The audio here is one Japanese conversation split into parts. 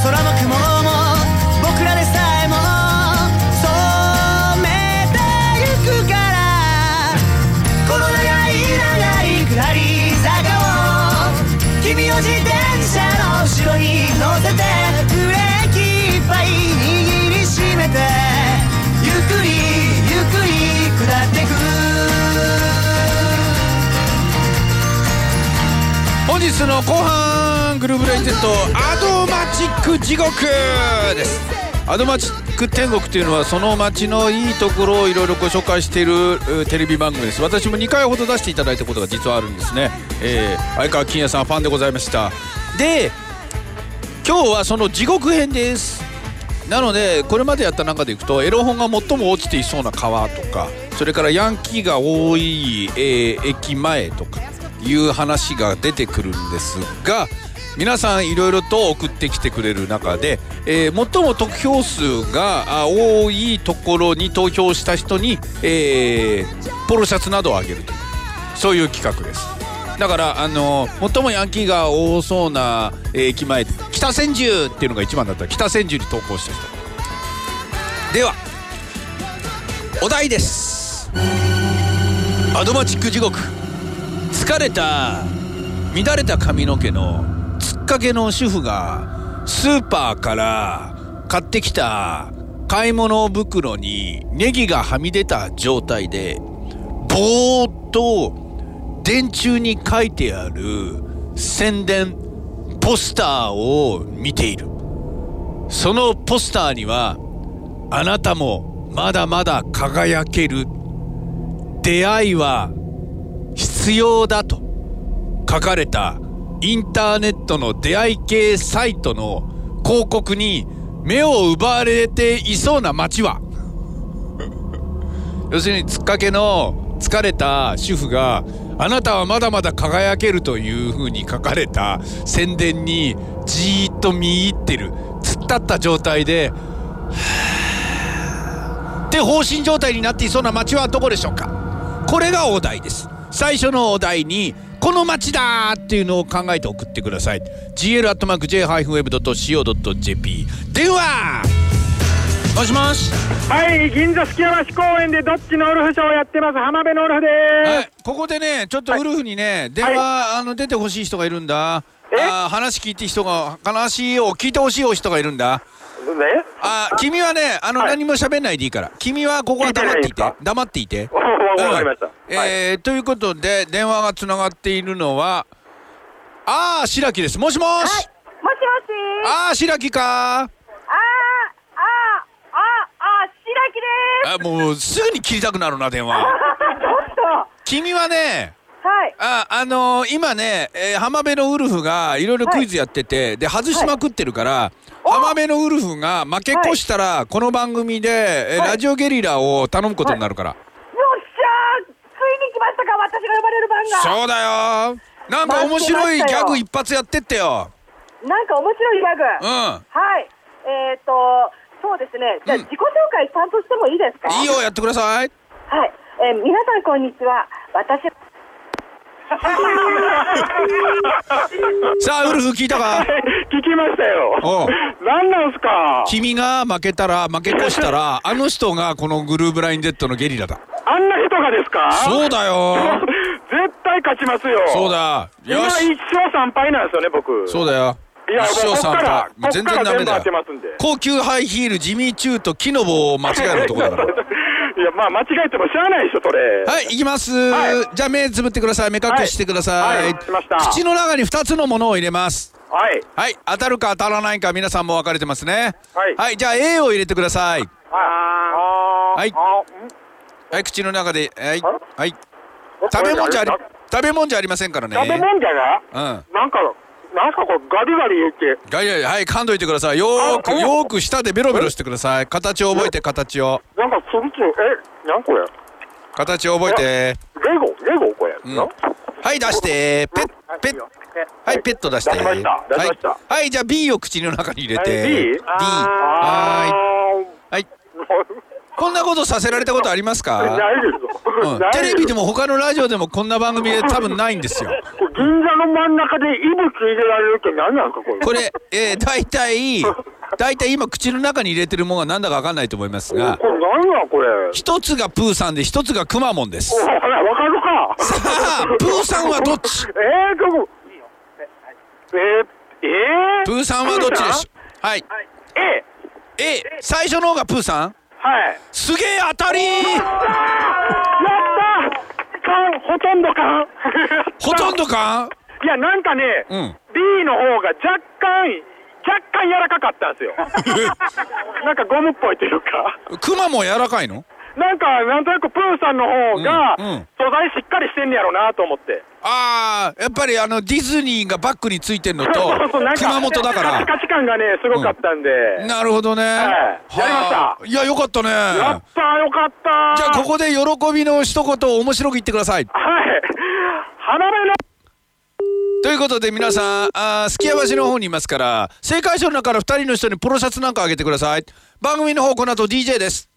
空の雲も僕らでさえも染めてゆくからこの長い長い下り坂を君を自転車の後ろに乗せてブレーキいっぱい握りしめてゆっくりゆっくり下ってく本日の後半。グルーブライン Z アドマチック地獄です。アドマチック天国っていうのはその街のいいところをいろいろご紹介しているテレビ番組です。私も2回ほど出していただいたことが実はあるんですね、えー、相川金也さんファンでございました。で今日はその地獄編です。なのでこれまでやった中でいくとエロ本が最も落ちていそうな川とかそれからヤンキーが多い、えー駅前とかいう話が出てくるんですが皆さんいろいろと送ってきてくれる中で、えー最も得票数が多いところに投票した人に、えーポロシャツなどをあげるというそういう企画です。だからあの最もヤンキーが多そうな駅前北千住っていうのが一番だった。ら北千住に投稿した人。ではお題です。アドマチック地獄。疲れた乱れた髪の毛のかけの主婦がスーパーから買ってきた買い物袋にネギがはみ出た状態でぼーっと電柱に書いてある宣伝ポスターを見ている。そのポスターにはあなたもまだまだ輝ける。出会いは必要だと書かれたインターネットの出会い系サイトの広告に目を奪われていそうな街は。要するにつっかけの疲れた主婦があなたはまだまだ輝けるというふうに書かれた宣伝にじーっと見入ってる突っ立った状態で って放心状態になっていそうな街はどこでしょうか？これがお題です。最初のお題にこの街だーっていうのを考えて送ってください。gl.j-web.co.jp 電話！もしもし。はい、銀座吹山市公園でどっちのウルフショーをやってます浜辺のウルフではす。い。ここでねちょっとウルフにね、電話、あの出てほしい人がいるんだ。え？あー話聞いて人が話を聞いてほしい人がいるんだね、あー君はねあの、はい。何も喋んないでいいから。君はここは黙っていて黙っていて。わかりました。うんはい、えーということで電話がつながっているのはああ白木です。もしもし、もしもし。ああ白木か。あーあーあーあー白木であもうすぐに切りたくなるな電話。す ちょっと。君はねはい。ああのー今ね、えー浜辺のウルフがいろいろクイズやってて、で外しまくってるから、お浜辺のウルフが負け越したら、この番組で、えーはい。ラジオゲリラを頼むことになるから、よっしゃーついに来ましたか私が呼ばれる番が。そうだよ。なんか面白いギャグ一発やってってよ。なんか面白いギャグ、うん。はい。えっ、ー、とそうですね。じゃあうん。自己紹介ちゃんとしてもいいですか？いいよやってください。はい、えー、皆さんこんにちは。私 さあウルフ聞いたか？聞きましたよ。おう。なんすか？君が負けたら負け越したらあの人がこのグルーブライン Z のゲリラだ。あんな人がですか？そうだよ。絶対勝ちますよ。そうだ。今よし。一勝三敗なんですよね、僕。そうだよ。いや、一もうこっから、勝三敗全然ダメだよ。高級ハイヒールジミーチューと木の棒を間違える男だから。い や、まあ、間違えてもしゃあないでしょ、それ。はい行きます、はい。じゃあ目つぶってください。目隠ししてください、はいはいしました。口の中に2つのものを入れます。はい。はい。当たるか当たらないか皆さんも分かれてますね。はい。じゃあ A を入れてください。はい。あはい口の中で。はい。あはい。食べ物じゃありこ食べ物じゃありませんからね。食べ物じゃが？うん。なんか、なんすかこれガリガリ言って。ガリガリはい噛んどいてください。よーくよーく舌でベロベロしてください。形を覚えて形を。なんかつるつる、え、なんこれ？形を覚えて。レゴ？レゴこれ。うん。なはい出して。ペッペッ。はい、ペット出して。はい、はい、じゃあ B を口の中に入れて。はい B？B。はい。はい。ーこんなことさせられたことありますか、ないですよ。うんテレビでも他のラジオでもこんな番組で 多分ないんですよ。これ銀座の真ん中で異物入れられるって何なんですか、これ。これ、えー、大体、大体今口の中に入れてるものが何だか分かんないと思いますが、これ何なんこれ？一つがプーさんで一つがくまモンです。わかるか。さあ、プーさんはどっち？えー、どこ？えー、えー、プーさんはどっちでしょうはい。え A、最初の方がプーさん？はい。すげえ当たりやった缶、ほとんど缶。ほとんどかいや、なんかね、うん B の方が若干、若干柔らかかったんですよ。なんかゴムっぽいというか。クマも柔らかいの？なんか、なんとなくプーさんの方が、うんうん素材しっかりしてんねやろうなと思って。ああ、やっぱりあのディズニーがバックについてんのと そうそうなん、熊本だから。カチ感がね、すごかったんで。なるほどね。はいやりましたはあいや、よかったね。やったーよかったーじゃあここで喜びの一言を面白く言ってください。はい。花芽のということで皆さん、あー数寄屋橋の方にいますから、正解者の中から2人の人にポロシャツなんかあげてください。番組の方この後 DJ です。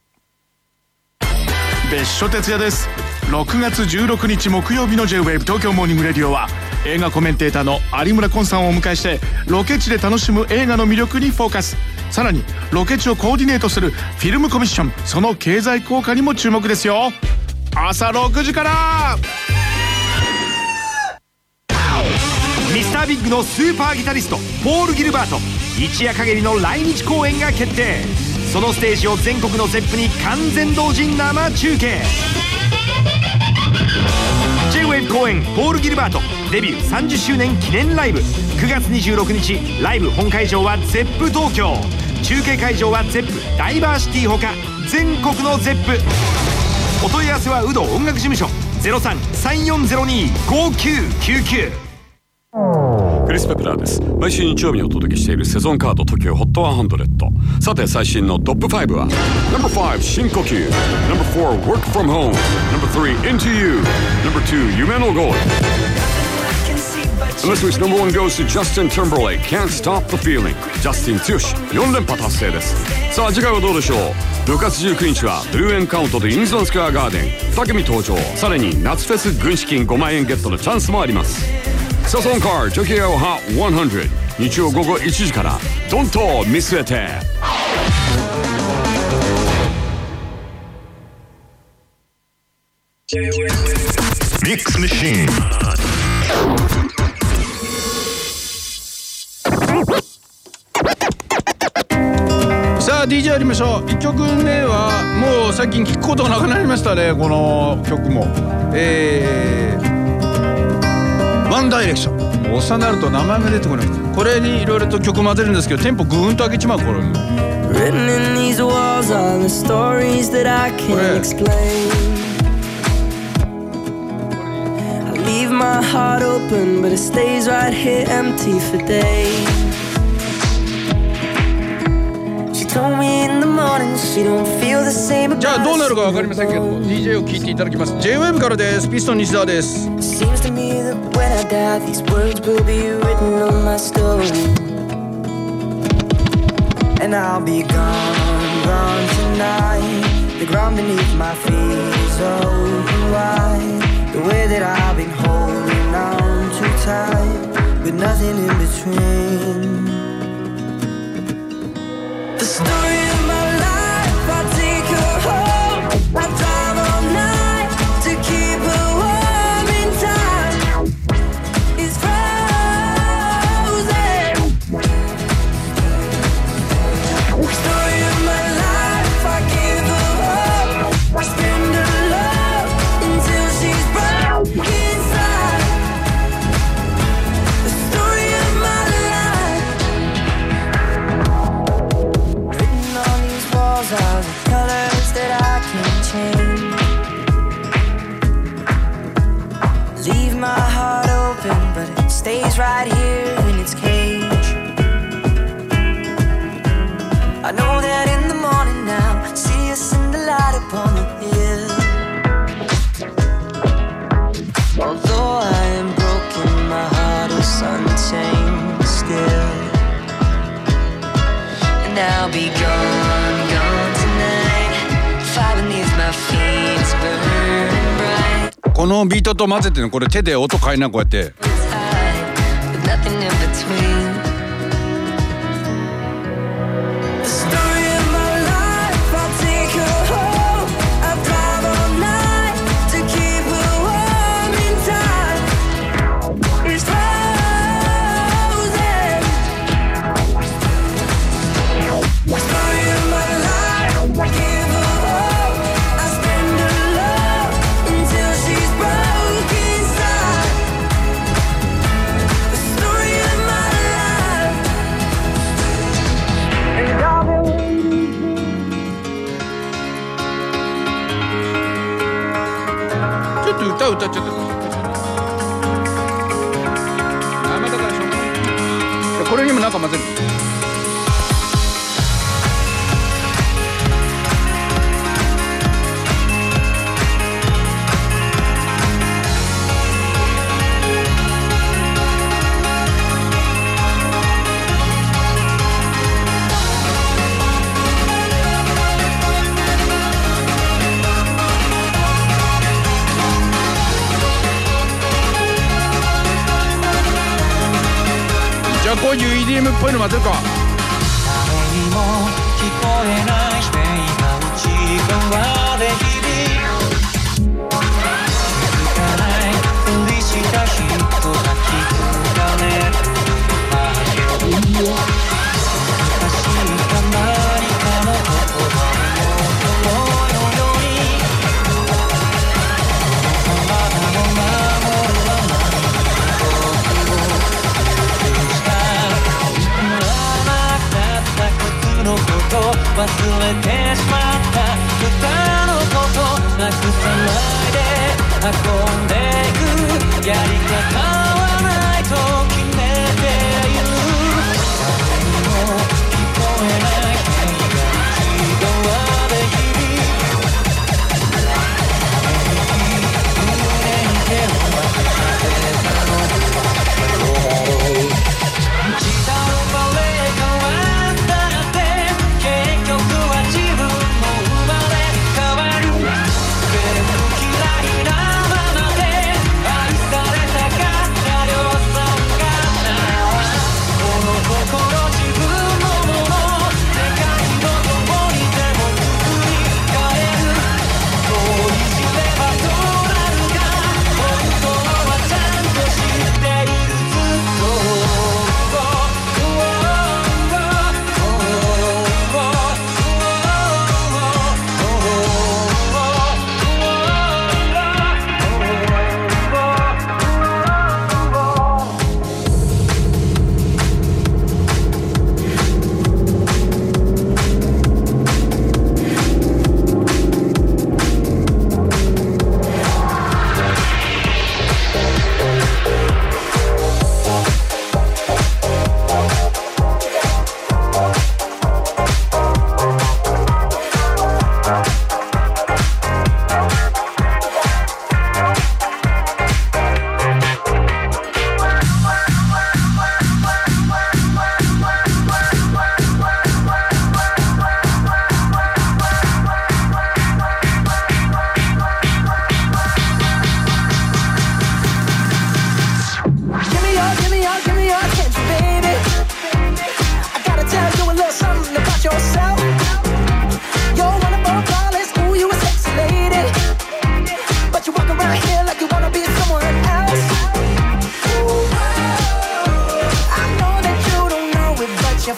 別所哲也です。6月16日木曜日の J-WAVE 東京モーニングレディオは映画コメンテーターの有村昆さんをお迎えしてロケ地で楽しむ映画の魅力にフォーカス。さらにロケ地をコーディネートするフィルムコミッションその経済効果にも注目ですよ。朝6時から。ミスタービッグのスーパーギタリストポール・ギルバート一夜限りの来日公演が決定。そのステージを全国の ZEP に完全同時生中継。J-WAVE 公演ポール・ギルバート。デビュー30周年記念ライブ。9月26日ライブ本会場は ZEP 東京。中継会場は ZEP ダイバーシティほか全国の ZEP お問い合わせは有働音楽事務所。0334025999クリス・ペプラーです。毎週日曜日にお届けしているセゾンカード TOKIOHOT100 さて最新のトップ5は？No.5 深呼吸。No.4 Work from Home. No.3 Into You. No.2 夢のゴール。And this week's number one goes to Justin Timberlake. Can't Stop the Feeling. ジャスティン剛4連覇達成です。さあ次回はどうでしょう？6月19日はブルーエンカウントでインズワンスクエアガーデン。2組登場。さらに夏フェス軍資金5万円ゲットのチャンスもあります。サソンカー Tokyo Hot 100日曜午後1時から。ドンと見据えて。ミックスマシーンさあ DJ やりましょう。1曲目はもう最近聞くことがなくなりましたねこの曲も。えー、ワンダイレクション。もうおっと名前が出てこなく。これにいろいろと曲混ぜるんですけど、テンポぐーんと上げちまう、頃に。じゃあどうなるかわかりませんけど、DJ を聞いていただきます。JWM からです。ピストン西澤です。When I die, these words will be written on my stone. And I'll be gone, gone tonight. The ground beneath my feet is open wide. The way that I've been holding on too tight, with nothing in between. このビートと混ぜてのこれ手で音変えなこうやって。歌っちゃって。からしょいこれにもなか混ぜる Põlva tüga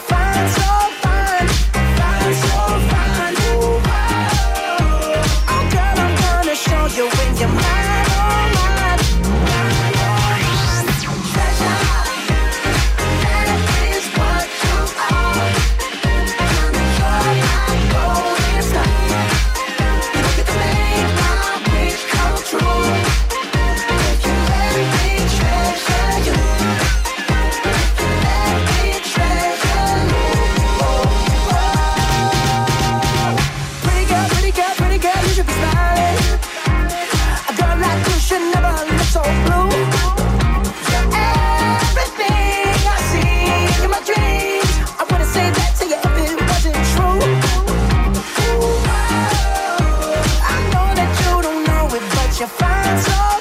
find so find so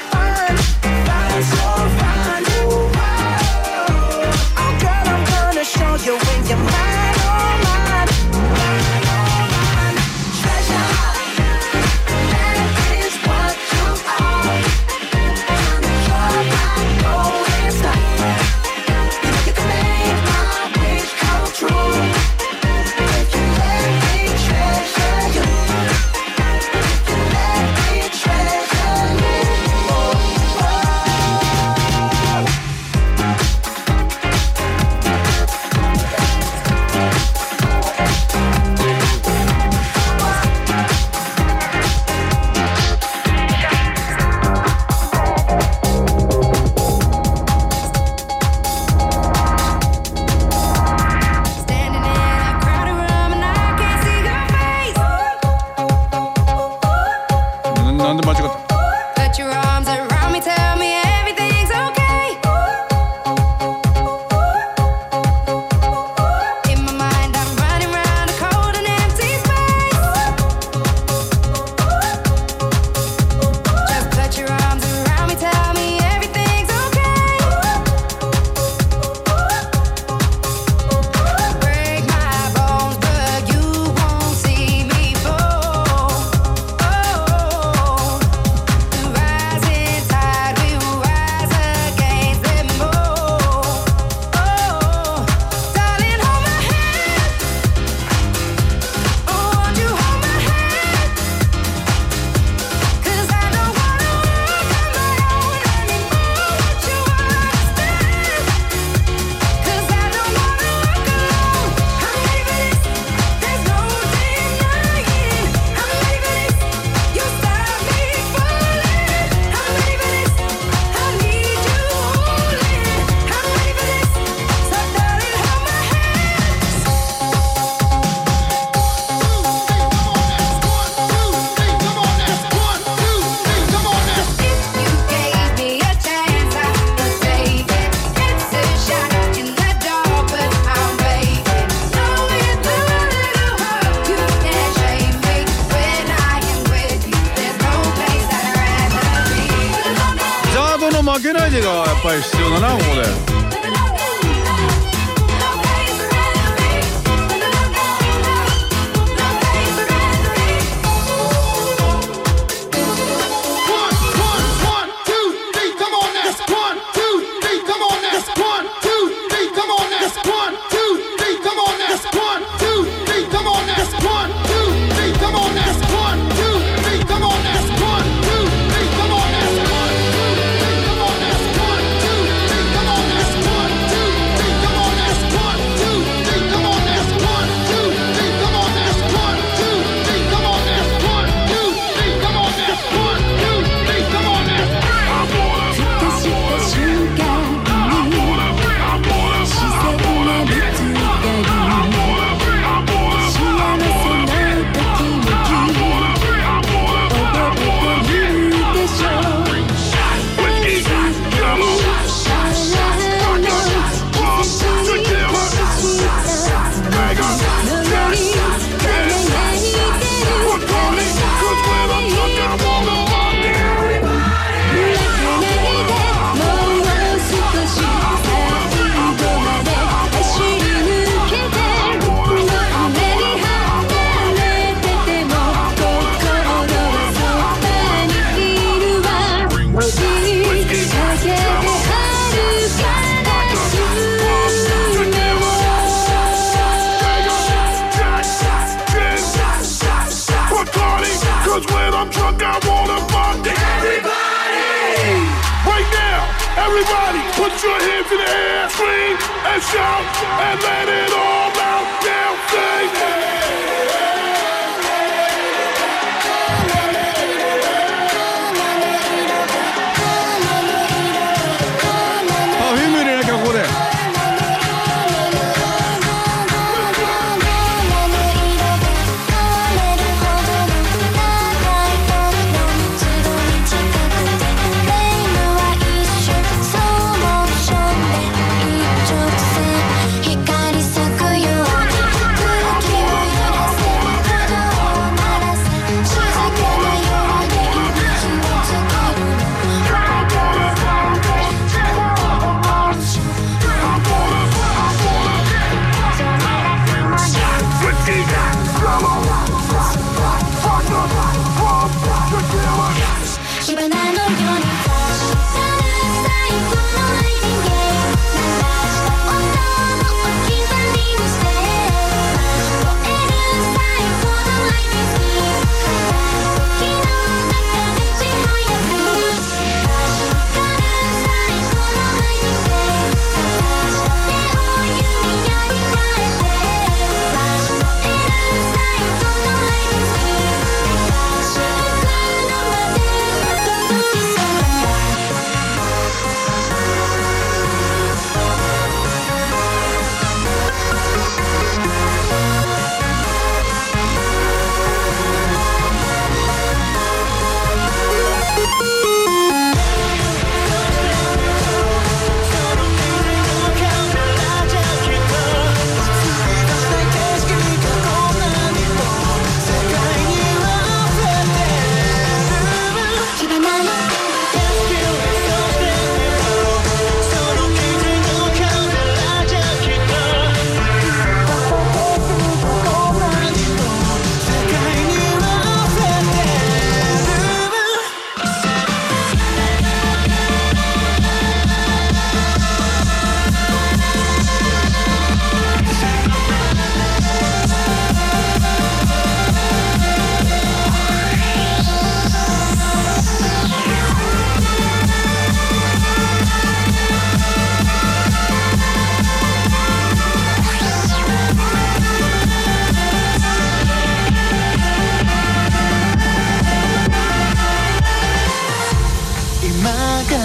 が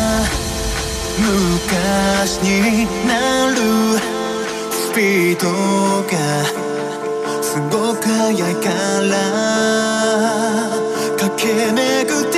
昔になる。スピードがすごく速いから。駆け巡って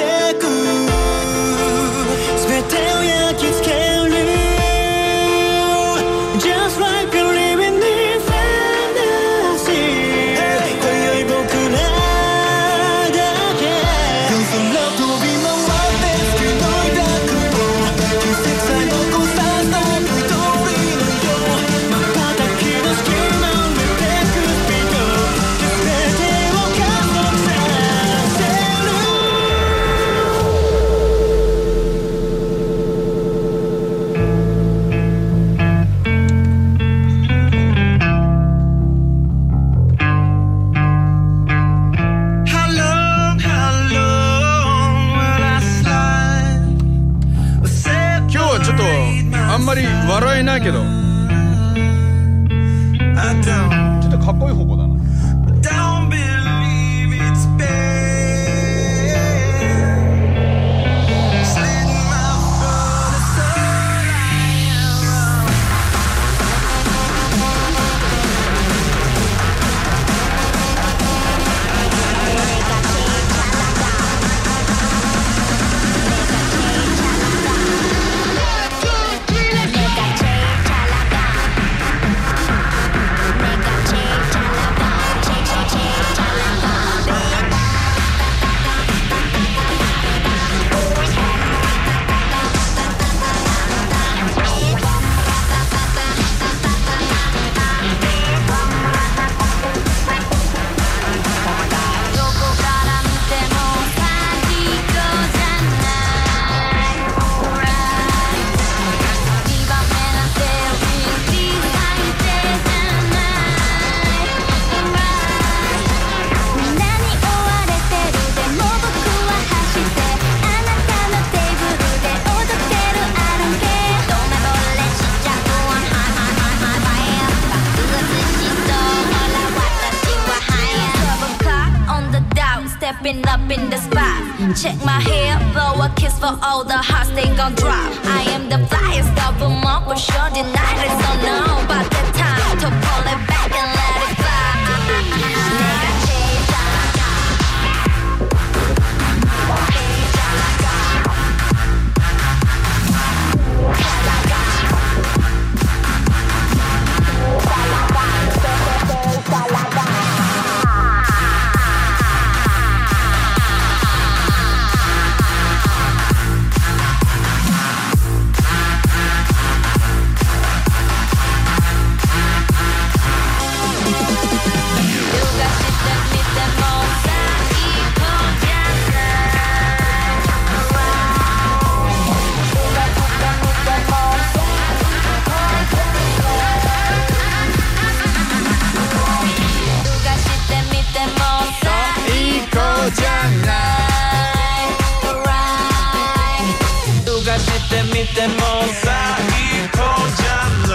てもさ最高じゃな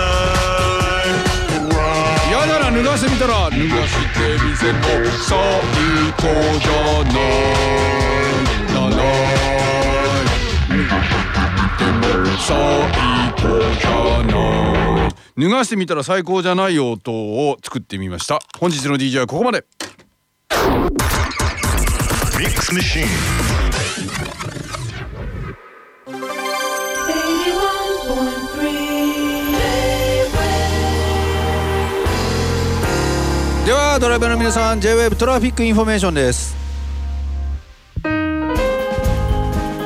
い嫌なら脱がしてみたら脱がしてみせも最高じゃないじゃない脱がしてみても最高じゃない脱がしてみたら最高じゃない音を作ってみました本日の DJ はここまでミックスミシンではドライバーの皆さん J-WAVE トラフィックインフォメーションです。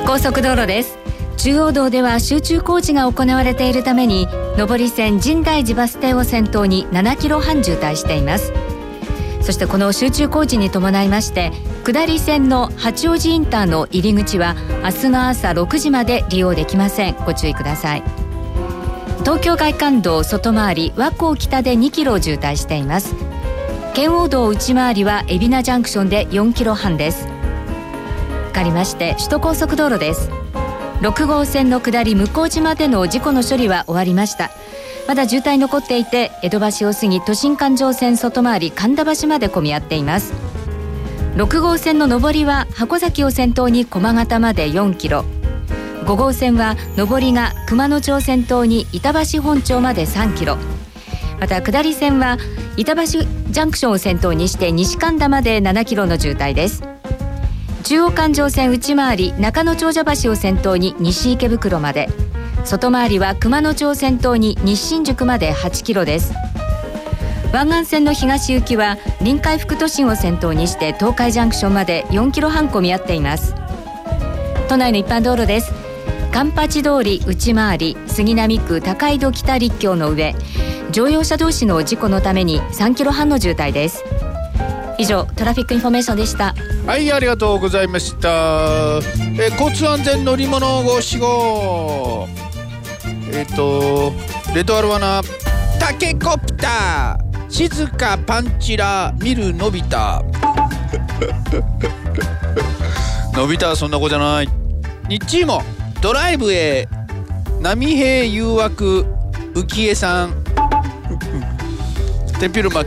高速道路です。中央道では集中工事が行われているために上り線深大寺バス停を先頭に7キロ半渋滞しています。そしてこの集中工事に伴いまして下り線の八王子インターの入り口は明日の朝6時まで利用できません。ご注意ください。東京外環道外回り和光北で2キロ渋滞しています。圏央道内回りは海老名ジャンクションで4キロ半です。かりまして首都高速道路です。6号線の下り向島での事故の処理は終わりました。まだ渋滞残っていて江戸橋を過ぎ都心環状線外回り神田橋まで混み合っています。6号線の上りは箱崎を先頭に駒形まで4キロ。5号線は上りが熊野町先頭に板橋本町まで3キロ。また下り線は板橋ジャンクションを先頭にして西神田まで7キロの渋滞です。中央環状線内回り中野長者橋を先頭に西池袋まで。外回りは熊野町先頭に西新宿まで8キロです。湾岸線の東行きは臨海副都心を先頭にして東海ジャンクションまで4キロ半混み合っています。都内の一般道路です。環八通り内回り杉並区高井戸北立教の上。乗用車同士の事故のために3キロ半の渋滞です。以上トラフィックインフォメーションでした。はいありがとうございました、え交通安全乗り物ご死号えっ、とレッドアルワナタケコプター。静かパンチラ見るのび太。のび太はそんな子じゃない。日もドライブへ波平誘惑浮江さん。テピルマ